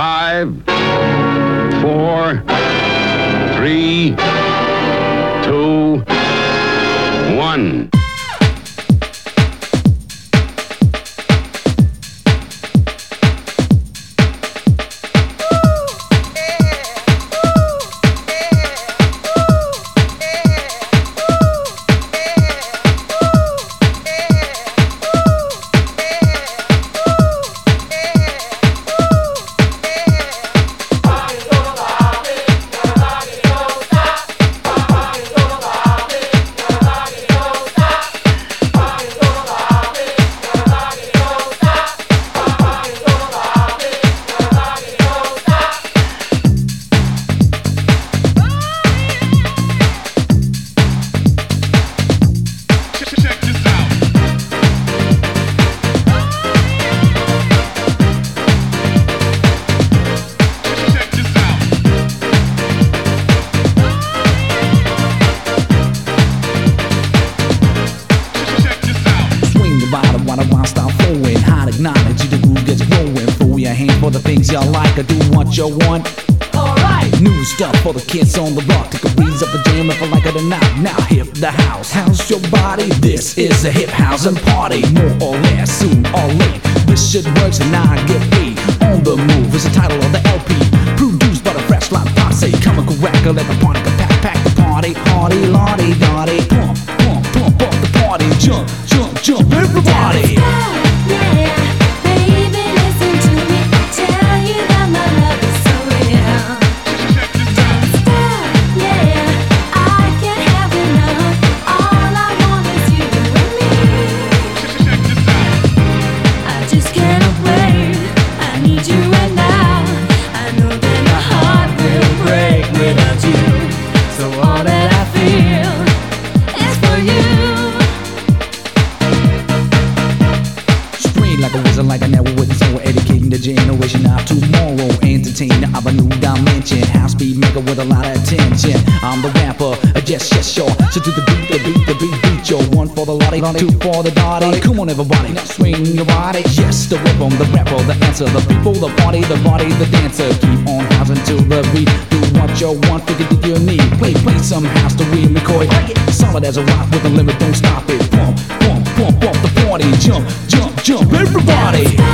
Five, four, three, two, one. The bottom while the wine start flowing. Hot acknowledge you the groove gets rolling. Throw your hand for the things you like. I do what you want. Alright. New stuff for the kids on the block. Take a breeze up the jam if I like it or not. Now hip the house. House your body. This is a hip house and party. More or less, soon or late. This shit works and I get paid. On the move is the title of the LP. Produced by the Fresh Lot Posse. Chemical record, let the party pack, pack the party. Hardy, dotty. Pump, pump, pump dimension. House beat maker with a lot of attention. I'm the rapper, uh, yes, yes, sure. So to the beat, the beat, the beat, beat, yo. One for the lottie, two for the dotty. Come on, everybody, now swing your body. Yes, the rhythm, the rapper, the answer, the people, the party, the body, the dancer. Keep on housing to the beat. Do what you want, figure that you need. Play, play some house to Real McCoy. Solid as a rock with a limit, don't stop it. Pump, pump, pump, pump the party. Jump, jump, jump, everybody.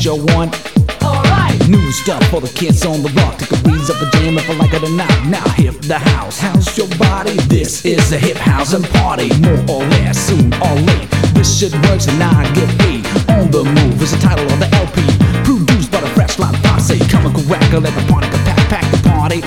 What you want. Alright! New stuff for the kids on the block. Take a breeze up the jam if I like it or not. Now hip the house, house your body. This is a hip house and party. More or less, soon or late. This shit works and I get paid. On the move is the title of the LP. Produced by the Fresh Line Posse. Come and crack, let the party pack, pack the party.